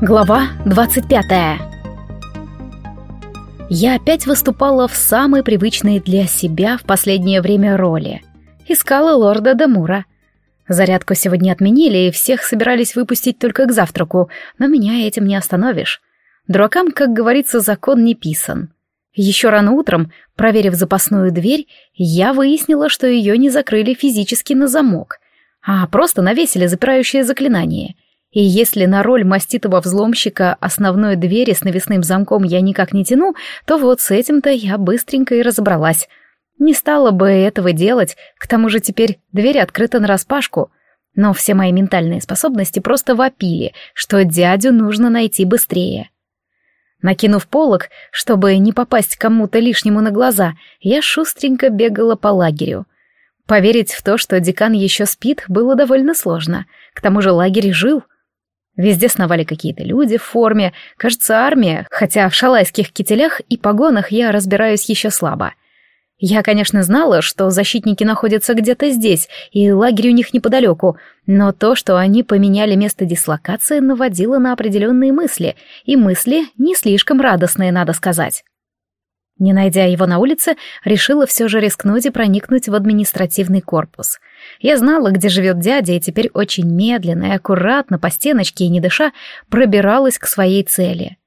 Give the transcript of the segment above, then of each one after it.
Глава 25 Я опять выступала в самой привычной для себя в последнее время роли. Искала лорда Демура. Зарядку сегодня отменили, и всех собирались выпустить только к завтраку, но меня этим не остановишь. Дуракам, как говорится, закон не писан. Еще рано утром, проверив запасную дверь, я выяснила, что ее не закрыли физически на замок, а просто навесили запирающее заклинание. И если на роль маститого взломщика основной двери с навесным замком я никак не тяну, то вот с этим-то я быстренько и разобралась. Не стала бы этого делать, к тому же теперь дверь открыта нараспашку. Но все мои ментальные способности просто вопили, что дядю нужно найти быстрее. Накинув полог, чтобы не попасть кому-то лишнему на глаза, я шустренько бегала по лагерю. Поверить в то, что декан еще спит, было довольно сложно. К тому же лагерь жил. Везде сновали какие-то люди в форме, кажется, армия, хотя в шалайских кителях и погонах я разбираюсь еще слабо. Я, конечно, знала, что защитники находятся где-то здесь, и лагерь у них неподалеку, но то, что они поменяли место дислокации, наводило на определенные мысли, и мысли не слишком радостные, надо сказать. Не найдя его на улице, решила все же рискнуть и проникнуть в административный корпус. Я знала, где живет дядя, и теперь очень медленно и аккуратно, по стеночке и не дыша, пробиралась к своей цели.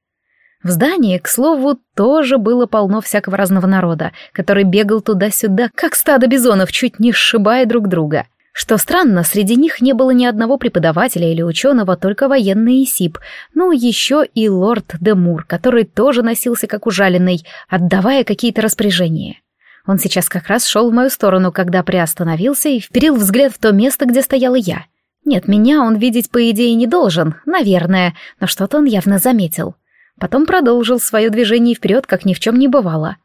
В здании, к слову, тоже было полно всякого разного народа, который бегал туда-сюда, как стадо бизонов, чуть не сшибая друг друга. Что странно, среди них не было ни одного преподавателя или ученого, только военный СИП, ну еще и лорд Демур, который тоже носился как ужаленный, отдавая какие-то распоряжения. Он сейчас как раз шел в мою сторону, когда приостановился и вперил взгляд в то место, где стояла я. Нет, меня он видеть по идее не должен, наверное, но что-то он явно заметил. Потом продолжил свое движение вперед, как ни в чем не бывало.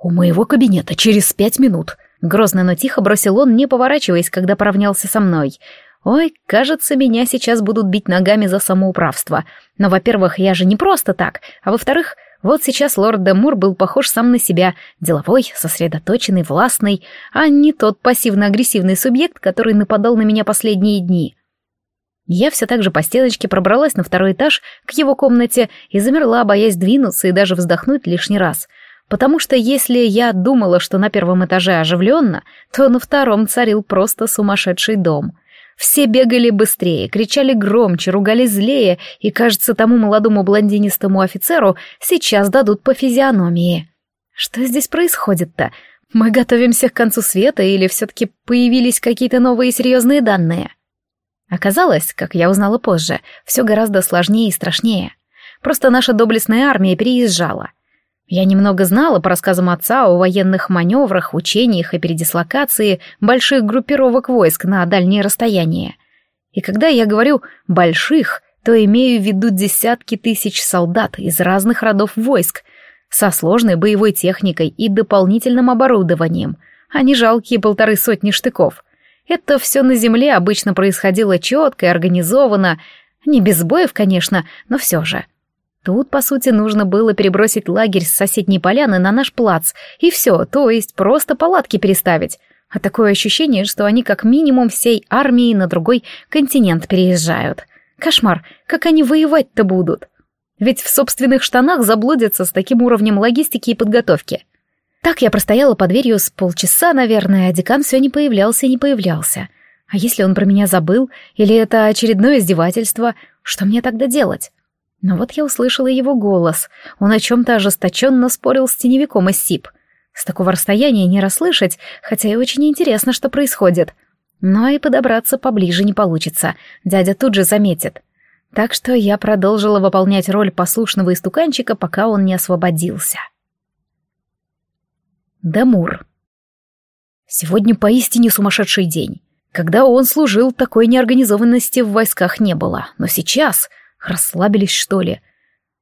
«У моего кабинета через пять минут», — грозно, но тихо бросил он, не поворачиваясь, когда поравнялся со мной. «Ой, кажется, меня сейчас будут бить ногами за самоуправство. Но, во-первых, я же не просто так, а во-вторых, вот сейчас лорд Демур был похож сам на себя, деловой, сосредоточенный, властный, а не тот пассивно-агрессивный субъект, который нападал на меня последние дни. Я все так же по стеночке пробралась на второй этаж к его комнате и замерла, боясь двинуться и даже вздохнуть лишний раз. Потому что если я думала, что на первом этаже оживленно, то на втором царил просто сумасшедший дом. Все бегали быстрее, кричали громче, ругали злее, и, кажется, тому молодому блондинистому офицеру сейчас дадут по физиономии. Что здесь происходит-то? Мы готовимся к концу света или все-таки появились какие-то новые серьезные данные? Оказалось, как я узнала позже, все гораздо сложнее и страшнее. Просто наша доблестная армия переезжала. Я немного знала по рассказам отца о военных маневрах, учениях и передислокации больших группировок войск на дальние расстояния. И когда я говорю «больших», то имею в виду десятки тысяч солдат из разных родов войск, со сложной боевой техникой и дополнительным оборудованием, а не жалкие полторы сотни штыков — это все на земле обычно происходило четко и организованно, не без боев, конечно, но все же. Тут, по сути, нужно было перебросить лагерь с соседней поляны на наш плац, и все, то есть просто палатки переставить. А такое ощущение, что они как минимум всей армией на другой континент переезжают. Кошмар, как они воевать-то будут? Ведь в собственных штанах заблудятся с таким уровнем логистики и подготовки. Так я простояла под дверью с полчаса, наверное, а декан все не появлялся и не появлялся. А если он про меня забыл, или это очередное издевательство, что мне тогда делать? Но вот я услышала его голос. Он о чем-то ожесточенно спорил с теневиком из СИП. С такого расстояния не расслышать, хотя и очень интересно, что происходит. Но и подобраться поближе не получится, дядя тут же заметит. Так что я продолжила выполнять роль послушного истуканчика, пока он не освободился. Дамур. Сегодня поистине сумасшедший день. Когда он служил, такой неорганизованности в войсках не было. Но сейчас расслабились, что ли.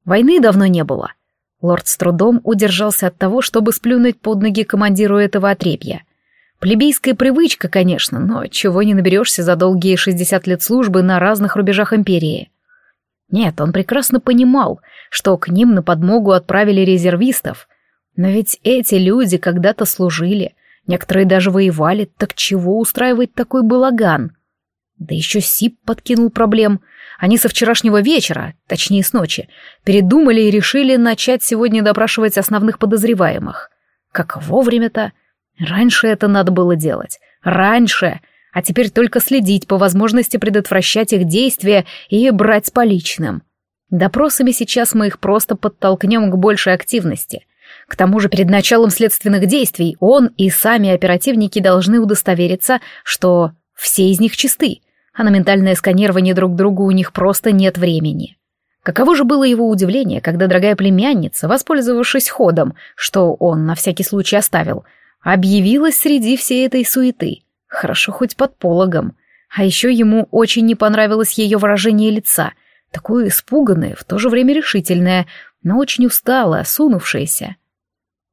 Войны давно не было. Лорд с трудом удержался от того, чтобы сплюнуть под ноги командиру этого отребья. Плебейская привычка, конечно, но чего не наберешься за долгие 60 лет службы на разных рубежах империи. Нет, он прекрасно понимал, что к ним на подмогу отправили резервистов — но ведь эти люди когда-то служили, некоторые даже воевали, так чего устраивать такой балаган? Да еще Сип подкинул проблем. Они со вчерашнего вечера, точнее с ночи, передумали и решили начать сегодня допрашивать основных подозреваемых. Как вовремя-то. Раньше это надо было делать. Раньше. А теперь только следить по возможности предотвращать их действия и брать с поличным. Допросами сейчас мы их просто подтолкнем к большей активности. К тому же перед началом следственных действий он и сами оперативники должны удостовериться, что все из них чисты, а на ментальное сканирование друг другу у них просто нет времени. Каково же было его удивление, когда дорогая племянница, воспользовавшись ходом, что он на всякий случай оставил, объявилась среди всей этой суеты. Хорошо хоть под пологом. А еще ему очень не понравилось ее выражение лица, такое испуганное, в то же время решительное, но очень усталое, осунувшееся.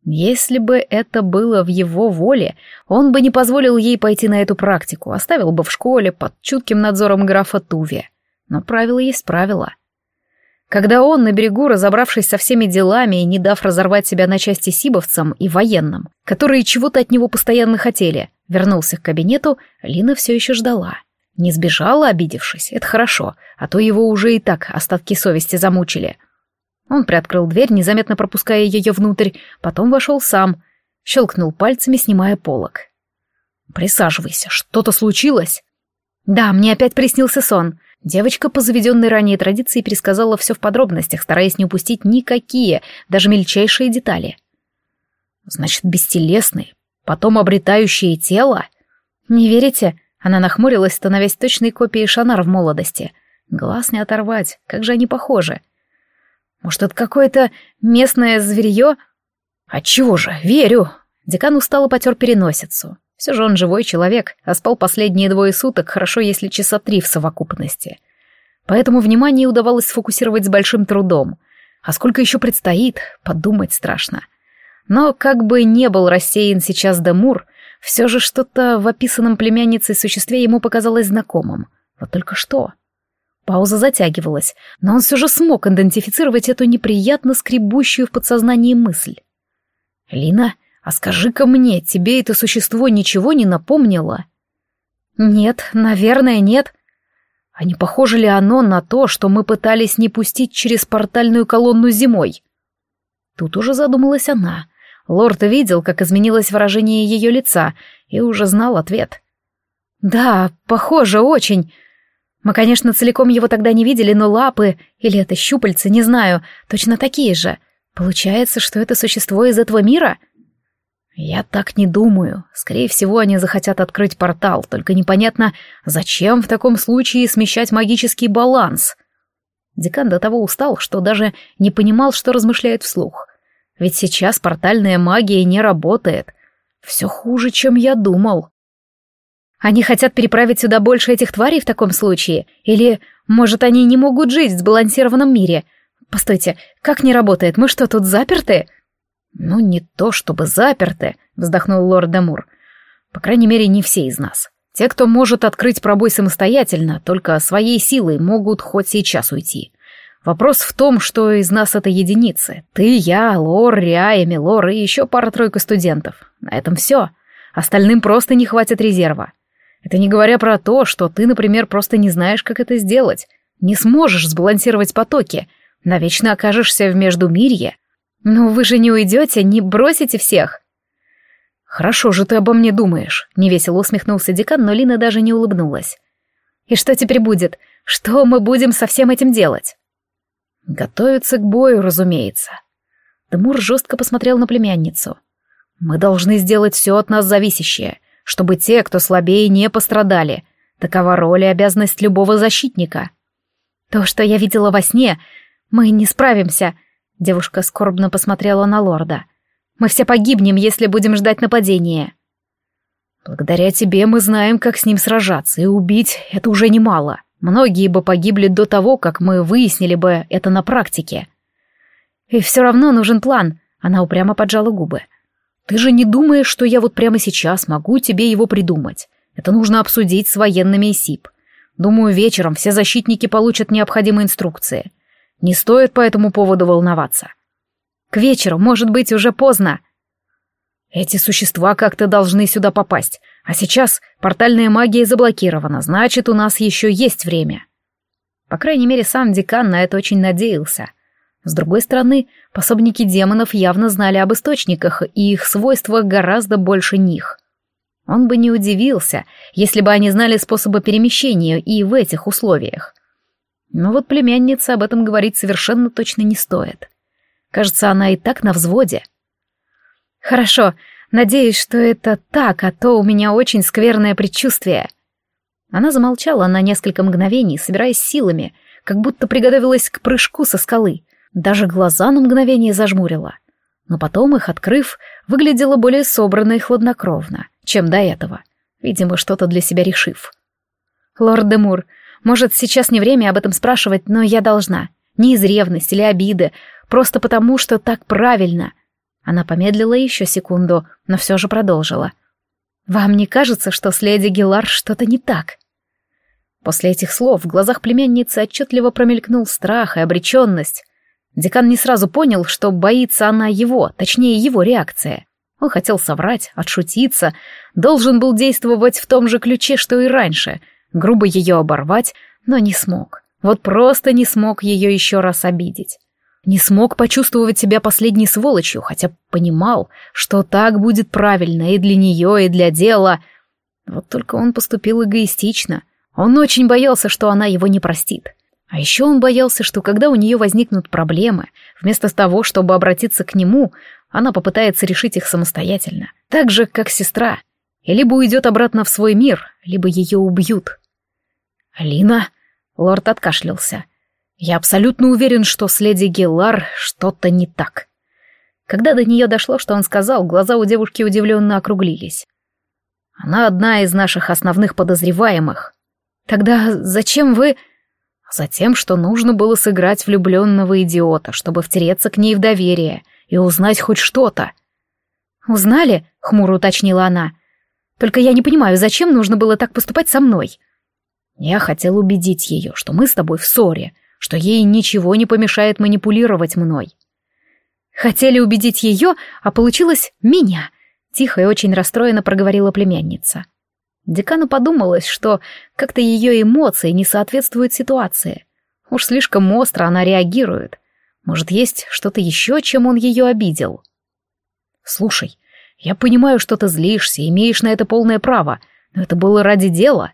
Если бы это было в его воле, он бы не позволил ей пойти на эту практику, оставил бы в школе под чутким надзором графа Туви. Но правило есть правило. Когда он на берегу, разобравшись со всеми делами и не дав разорвать себя на части сибовцам и военным, которые чего-то от него постоянно хотели, вернулся к кабинету, Лина все еще ждала. Не сбежала, обидевшись, это хорошо, а то его уже и так остатки совести замучили — он приоткрыл дверь, незаметно пропуская ее внутрь, потом вошел сам, щелкнул пальцами, снимая полок. «Присаживайся, что-то случилось?» «Да, мне опять приснился сон». Девочка по заведенной ранее традиции пересказала все в подробностях, стараясь не упустить никакие, даже мельчайшие детали. «Значит, бестелесный, потом обретающие тело?» «Не верите?» Она нахмурилась, становясь точной копией Шанар в молодости. Глаз не оторвать, как же они похожи. Может, это какое-то местное зверье? Отчего же, верю. Декан устало потер переносицу. Все же он живой человек, а спал последние двое суток, хорошо, если часа три в совокупности. Поэтому внимание удавалось сфокусировать с большим трудом. А сколько еще предстоит, подумать страшно. Но как бы не был рассеян сейчас Демур, все же что-то в описанном племянницей существе ему показалось знакомым. Вот только что. Пауза затягивалась, но он все же смог идентифицировать эту неприятно скребущую в подсознании мысль. «Лина, а скажи-ка мне, тебе это существо ничего не напомнило?» «Нет, наверное, нет». «А не похоже ли оно на то, что мы пытались не пустить через портальную колонну зимой?» Тут уже задумалась она. Лорд видел, как изменилось выражение ее лица, и уже знал ответ. «Да, похоже, очень. Мы, конечно, целиком его тогда не видели, но лапы, или это щупальца, не знаю, точно такие же. Получается, что это существо из этого мира? Я так не думаю. Скорее всего, они захотят открыть портал, только непонятно, зачем в таком случае смещать магический баланс. Декан до того устал, что даже не понимал, что размышляет вслух. Ведь сейчас портальная магия не работает. Все хуже, чем я думал. Они хотят переправить сюда больше этих тварей в таком случае? Или, может, они не могут жить в сбалансированном мире? Постойте, как не работает? Мы что, тут заперты? Ну, не то чтобы заперты, вздохнул лорд Дамур. По крайней мере, не все из нас. Те, кто может открыть пробой самостоятельно, только своей силой могут хоть сейчас уйти. Вопрос в том, что из нас это единицы. Ты, я, Лор, Риа, Эмилор и еще пара-тройка студентов. На этом все. Остальным просто не хватит резерва. Это не говоря про то, что ты, например, просто не знаешь, как это сделать. Не сможешь сбалансировать потоки. Навечно окажешься в Междумирье. Но вы же не уйдете, не бросите всех. Хорошо же ты обо мне думаешь, невесело усмехнулся декан, но Лина даже не улыбнулась. И что теперь будет? Что мы будем со всем этим делать? Готовиться к бою, разумеется. Дамур жестко посмотрел на племянницу. Мы должны сделать все от нас зависящее чтобы те, кто слабее, не пострадали. Такова роль и обязанность любого защитника. То, что я видела во сне, мы не справимся. Девушка скорбно посмотрела на лорда. Мы все погибнем, если будем ждать нападения. Благодаря тебе мы знаем, как с ним сражаться, и убить — это уже немало. Многие бы погибли до того, как мы выяснили бы это на практике. И все равно нужен план. Она упрямо поджала губы. Ты же не думаешь, что я вот прямо сейчас могу тебе его придумать. Это нужно обсудить с военными СИП. Думаю, вечером все защитники получат необходимые инструкции. Не стоит по этому поводу волноваться. К вечеру, может быть, уже поздно. Эти существа как-то должны сюда попасть. А сейчас портальная магия заблокирована, значит, у нас еще есть время. По крайней мере, сам декан на это очень надеялся. С другой стороны, пособники демонов явно знали об источниках, и их свойства гораздо больше них. Он бы не удивился, если бы они знали способы перемещения и в этих условиях. Но вот племянница об этом говорить совершенно точно не стоит. Кажется, она и так на взводе. «Хорошо, надеюсь, что это так, а то у меня очень скверное предчувствие». Она замолчала на несколько мгновений, собираясь силами, как будто приготовилась к прыжку со скалы. Даже глаза на мгновение зажмурила. Но потом, их открыв, выглядела более собранно и хладнокровно, чем до этого, видимо, что-то для себя решив. «Лорд Демур, может, сейчас не время об этом спрашивать, но я должна. Не из ревности или обиды, просто потому, что так правильно». Она помедлила еще секунду, но все же продолжила. «Вам не кажется, что с леди Гелар что-то не так?» После этих слов в глазах племянницы отчетливо промелькнул страх и обреченность. Декан не сразу понял, что боится она его, точнее его реакция. Он хотел соврать, отшутиться, должен был действовать в том же ключе, что и раньше, грубо ее оборвать, но не смог. Вот просто не смог ее еще раз обидеть. Не смог почувствовать себя последней сволочью, хотя понимал, что так будет правильно и для нее, и для дела. Вот только он поступил эгоистично — он очень боялся, что она его не простит. А еще он боялся, что когда у нее возникнут проблемы, вместо того, чтобы обратиться к нему, она попытается решить их самостоятельно, так же, как сестра, и либо уйдет обратно в свой мир, либо ее убьют. «Алина?» — лорд откашлялся. «Я абсолютно уверен, что с леди Геллар что-то не так». Когда до нее дошло, что он сказал, глаза у девушки удивленно округлились. «Она одна из наших основных подозреваемых. Тогда зачем вы... Затем, что нужно было сыграть влюбленного идиота, чтобы втереться к ней в доверие и узнать хоть что-то. «Узнали?» — хмуро уточнила она. «Только я не понимаю, зачем нужно было так поступать со мной?» Я хотел убедить ее, что мы с тобой в ссоре, что ей ничего не помешает манипулировать мной. Хотели убедить ее, а получилось меня, тихо и очень расстроенно проговорила племянница. Декану подумалось, что как-то ее эмоции не соответствуют ситуации. Уж слишком остро она реагирует. Может, есть что-то еще, чем он ее обидел? «Слушай, я понимаю, что ты злишься, имеешь на это полное право, но это было ради дела».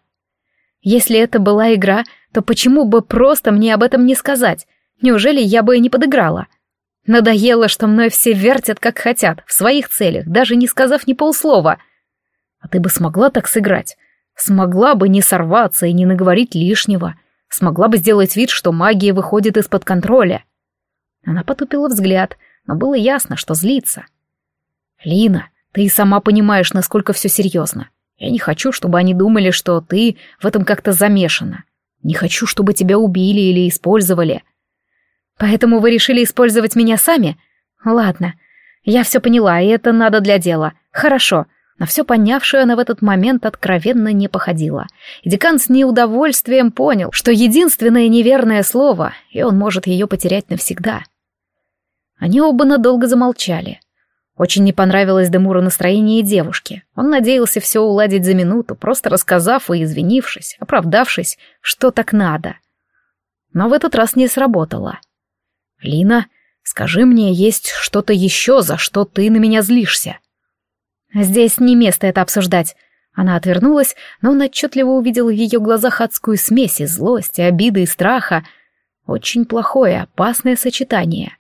«Если это была игра, то почему бы просто мне об этом не сказать? Неужели я бы и не подыграла?» Надоело, что мной все вертят, как хотят, в своих целях, даже не сказав ни полслова — а ты бы смогла так сыграть? Смогла бы не сорваться и не наговорить лишнего? Смогла бы сделать вид, что магия выходит из-под контроля?» Она потупила взгляд, но было ясно, что злится. «Лина, ты и сама понимаешь, насколько все серьезно. Я не хочу, чтобы они думали, что ты в этом как-то замешана. Не хочу, чтобы тебя убили или использовали. Поэтому вы решили использовать меня сами? Ладно, я все поняла, и это надо для дела. Хорошо, на все понявшую она в этот момент откровенно не походила. И декан с неудовольствием понял, что единственное неверное слово, и он может ее потерять навсегда. Они оба надолго замолчали. Очень не понравилось Демуру настроение девушки. Он надеялся все уладить за минуту, просто рассказав и извинившись, оправдавшись, что так надо. Но в этот раз не сработало. «Лина, скажи мне, есть что-то еще, за что ты на меня злишься?» «Здесь не место это обсуждать». Она отвернулась, но он отчетливо увидел в ее глазах адскую смесь из злости, обиды и страха. Очень плохое, опасное сочетание.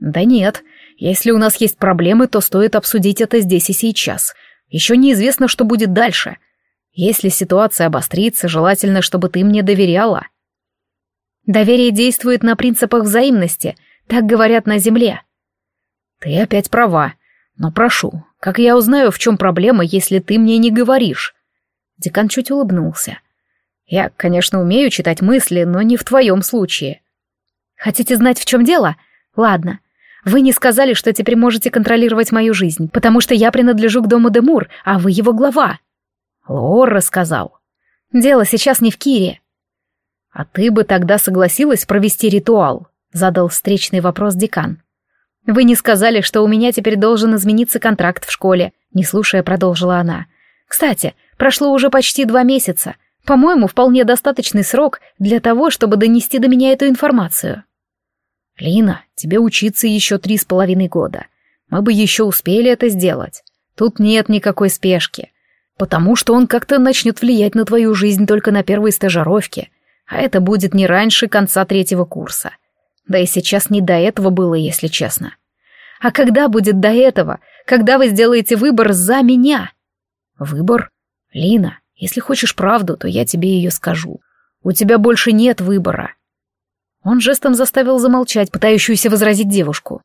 «Да нет, если у нас есть проблемы, то стоит обсудить это здесь и сейчас. Еще неизвестно, что будет дальше. Если ситуация обострится, желательно, чтобы ты мне доверяла». «Доверие действует на принципах взаимности», так говорят на Земле. «Ты опять права. Но прошу, как я узнаю, в чем проблема, если ты мне не говоришь?» Декан чуть улыбнулся. «Я, конечно, умею читать мысли, но не в твоем случае». «Хотите знать, в чем дело? Ладно. Вы не сказали, что теперь можете контролировать мою жизнь, потому что я принадлежу к дому Демур, а вы его глава». Лор рассказал. «Дело сейчас не в Кире». «А ты бы тогда согласилась провести ритуал?» — задал встречный вопрос декан. Вы не сказали, что у меня теперь должен измениться контракт в школе, не слушая, продолжила она. Кстати, прошло уже почти два месяца. По-моему, вполне достаточный срок для того, чтобы донести до меня эту информацию. Лина, тебе учиться еще три с половиной года. Мы бы еще успели это сделать. Тут нет никакой спешки. Потому что он как-то начнет влиять на твою жизнь только на первой стажировке. А это будет не раньше конца третьего курса. Да и сейчас не до этого было, если честно. А когда будет до этого? Когда вы сделаете выбор за меня? Выбор? Лина, если хочешь правду, то я тебе ее скажу. У тебя больше нет выбора. Он жестом заставил замолчать пытающуюся возразить девушку.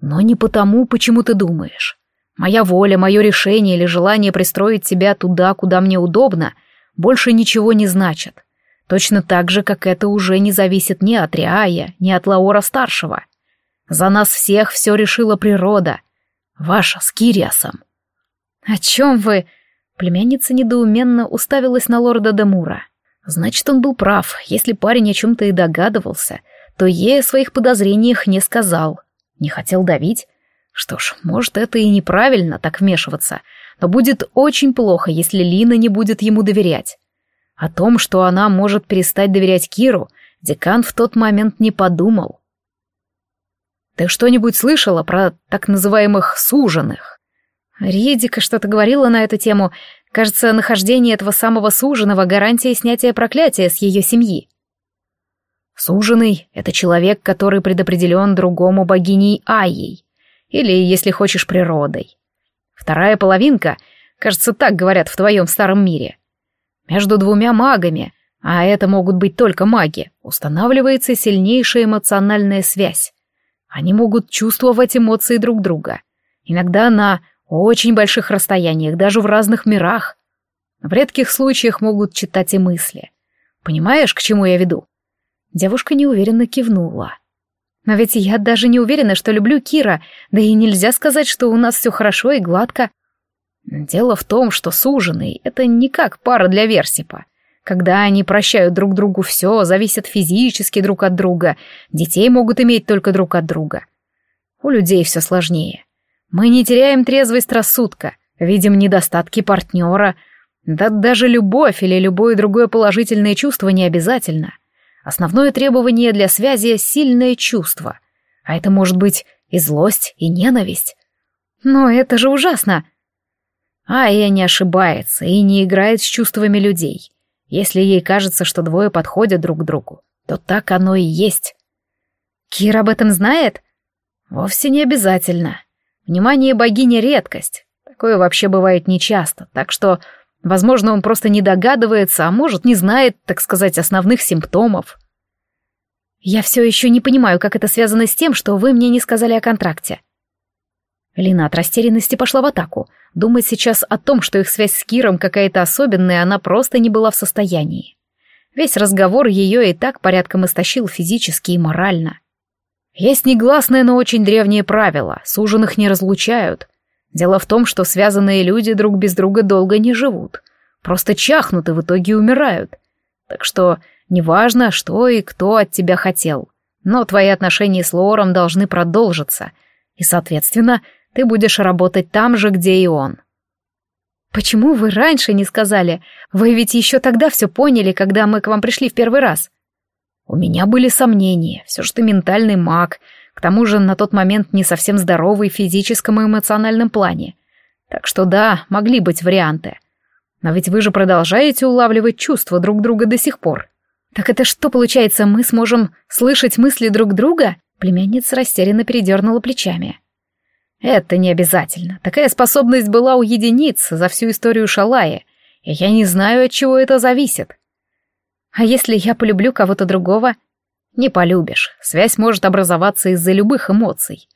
Но не потому, почему ты думаешь. Моя воля, мое решение или желание пристроить тебя туда, куда мне удобно, больше ничего не значат. Точно так же, как это уже не зависит ни от Риая, ни от Лаора-старшего. За нас всех все решила природа. Ваша с Кириасом. «О чем вы?» Племянница недоуменно уставилась на лорда Демура. Значит, он был прав. Если парень о чем-то и догадывался, то ей о своих подозрениях не сказал. Не хотел давить. Что ж, может, это и неправильно так вмешиваться, но будет очень плохо, если Лина не будет ему доверять. О том, что она может перестать доверять Киру, декан в тот момент не подумал. «Ты что-нибудь слышала про так называемых суженых?» Редика что-то говорила на эту тему. Кажется, нахождение этого самого суженого — гарантия снятия проклятия с ее семьи. Суженый — это человек, который предопределен другому богиней Айей, или, если хочешь, природой. Вторая половинка, кажется, так говорят в твоем старом мире, между двумя магами, а это могут быть только маги, устанавливается сильнейшая эмоциональная связь. Они могут чувствовать эмоции друг друга. Иногда на очень больших расстояниях, даже в разных мирах. В редких случаях могут читать и мысли. Понимаешь, к чему я веду? Девушка неуверенно кивнула. Но ведь я даже не уверена, что люблю Кира, да и нельзя сказать, что у нас все хорошо и гладко. Дело в том, что суженый — это не как пара для Версипа. Когда они прощают друг другу все, зависят физически друг от друга, детей могут иметь только друг от друга. У людей все сложнее. Мы не теряем трезвость рассудка, видим недостатки партнера. Да даже любовь или любое другое положительное чувство не обязательно. Основное требование для связи — сильное чувство. А это может быть и злость, и ненависть. Но это же ужасно! Айя не ошибается и не играет с чувствами людей. Если ей кажется, что двое подходят друг к другу, то так оно и есть. Кир об этом знает? Вовсе не обязательно. Внимание богини — редкость. Такое вообще бывает нечасто, так что, возможно, он просто не догадывается, а может, не знает, так сказать, основных симптомов. Я все еще не понимаю, как это связано с тем, что вы мне не сказали о контракте. Лина от растерянности пошла в атаку. Думать сейчас о том, что их связь с Киром какая-то особенная, она просто не была в состоянии. Весь разговор ее и так порядком истощил физически и морально. Есть негласное, но очень древнее правило — суженых не разлучают. Дело в том, что связанные люди друг без друга долго не живут. Просто чахнут и в итоге умирают. Так что неважно, что и кто от тебя хотел. Но твои отношения с Лором должны продолжиться. И, соответственно, ты будешь работать там же, где и он. Почему вы раньше не сказали? Вы ведь еще тогда все поняли, когда мы к вам пришли в первый раз. У меня были сомнения, все же ты ментальный маг, к тому же на тот момент не совсем здоровый в физическом и эмоциональном плане. Так что да, могли быть варианты. Но ведь вы же продолжаете улавливать чувства друг друга до сих пор. Так это что, получается, мы сможем слышать мысли друг друга? Племянница растерянно передернула плечами. Это не обязательно. Такая способность была у единиц за всю историю Шалая, и я не знаю, от чего это зависит. А если я полюблю кого-то другого? Не полюбишь. Связь может образоваться из-за любых эмоций.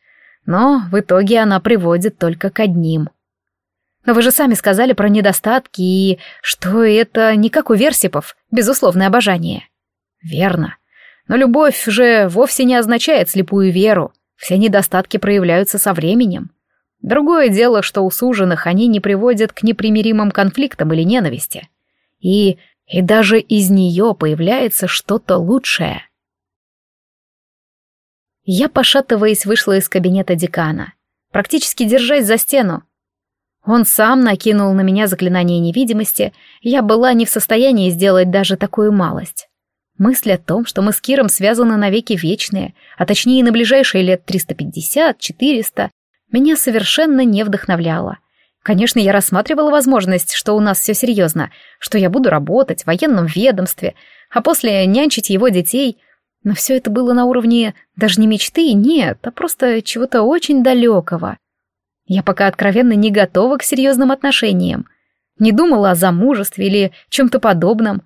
Но в итоге она приводит только к одним. Но вы же сами сказали про недостатки и что это не как у Версипов, безусловное обожание. Верно. Но любовь же вовсе не означает слепую веру. Все недостатки проявляются со временем. Другое дело, что у суженых они не приводят к непримиримым конфликтам или ненависти. И, и даже из нее появляется что-то лучшее. Я, пошатываясь, вышла из кабинета декана, практически держась за стену. Он сам накинул на меня заклинание невидимости, я была не в состоянии сделать даже такую малость. Мысль о том, что мы с Киром связаны навеки вечные, а точнее на ближайшие лет 350-400, меня совершенно не вдохновляла. Конечно, я рассматривала возможность, что у нас все серьезно, что я буду работать в военном ведомстве, а после нянчить его детей. Но все это было на уровне даже не мечты, нет, а просто чего-то очень далекого. Я пока откровенно не готова к серьезным отношениям. Не думала о замужестве или чем-то подобном.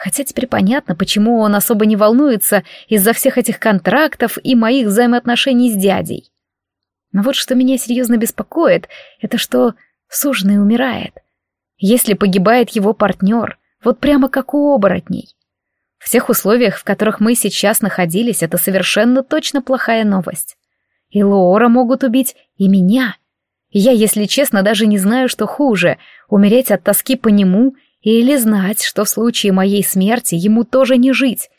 Хотя теперь понятно, почему он особо не волнуется из-за всех этих контрактов и моих взаимоотношений с дядей. Но вот что меня серьезно беспокоит, это что суженый умирает. Если погибает его партнер, вот прямо как у оборотней. В тех условиях, в которых мы сейчас находились, это совершенно точно плохая новость. И Лоора могут убить, и меня. я, если честно, даже не знаю, что хуже — умереть от тоски по нему или знать, что в случае моей смерти ему тоже не жить.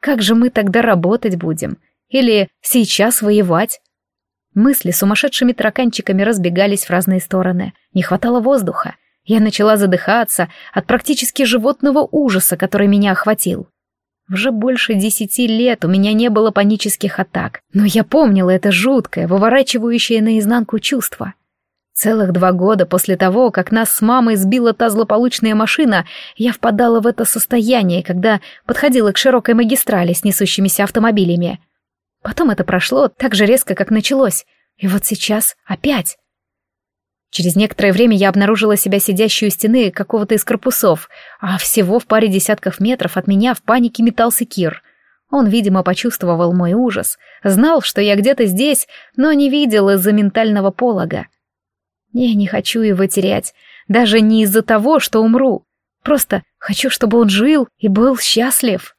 Как же мы тогда работать будем? Или сейчас воевать? Мысли сумасшедшими тараканчиками разбегались в разные стороны. Не хватало воздуха. Я начала задыхаться от практически животного ужаса, который меня охватил. Уже больше десяти лет у меня не было панических атак, но я помнила это жуткое, выворачивающее наизнанку чувство. Целых два года после того, как нас с мамой сбила та злополучная машина, я впадала в это состояние, когда подходила к широкой магистрали с несущимися автомобилями. Потом это прошло так же резко, как началось, и вот сейчас опять. Через некоторое время я обнаружила себя сидящей у стены какого-то из корпусов, а всего в паре десятков метров от меня в панике метался Кир. Он, видимо, почувствовал мой ужас, знал, что я где-то здесь, но не видел из-за ментального полога. Я не хочу его терять, даже не из-за того, что умру. Просто хочу, чтобы он жил и был счастлив.